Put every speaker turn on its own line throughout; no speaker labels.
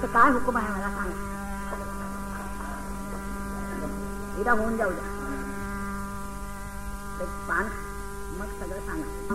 आता काय हुकूम आहे मला सांग. एकदा होऊन जाऊ द्या. पान मग सगळं सांगा.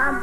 I'm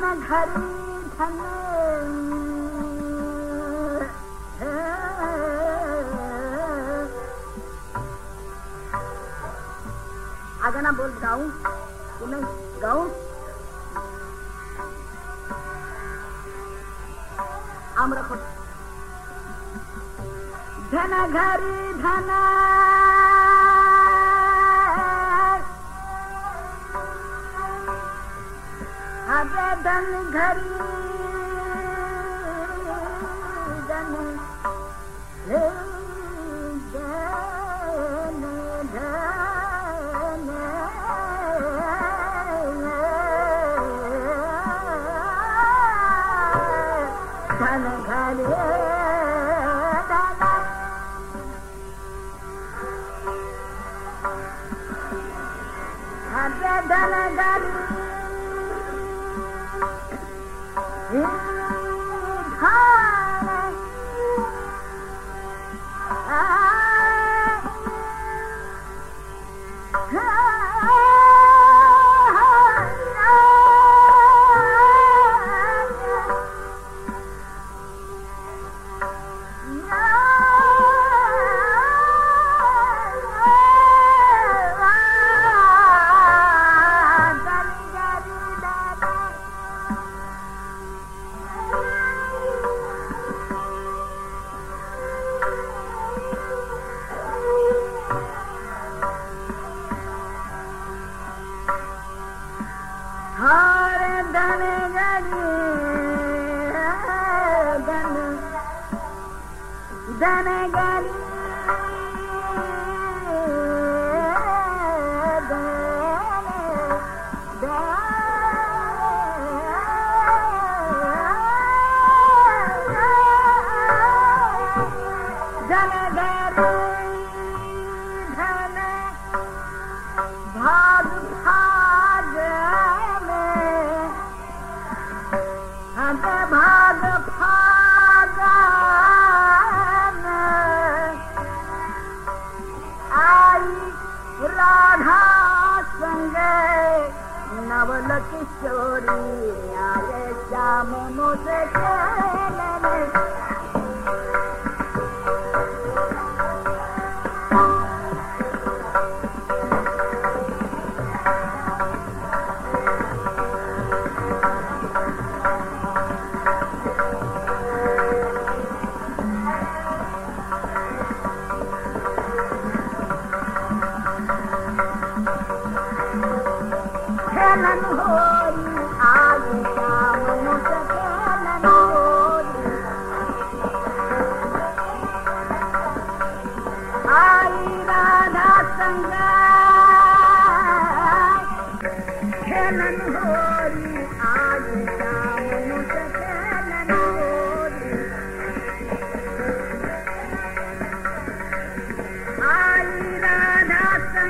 धन घरी धन आगे ना बोल बताऊँ घर Mm-hmm.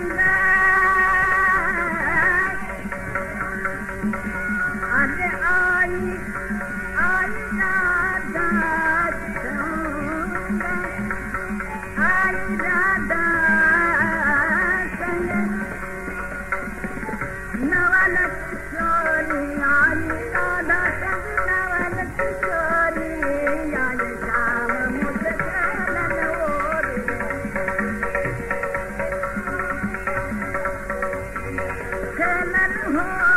Bye. Mm-hmm.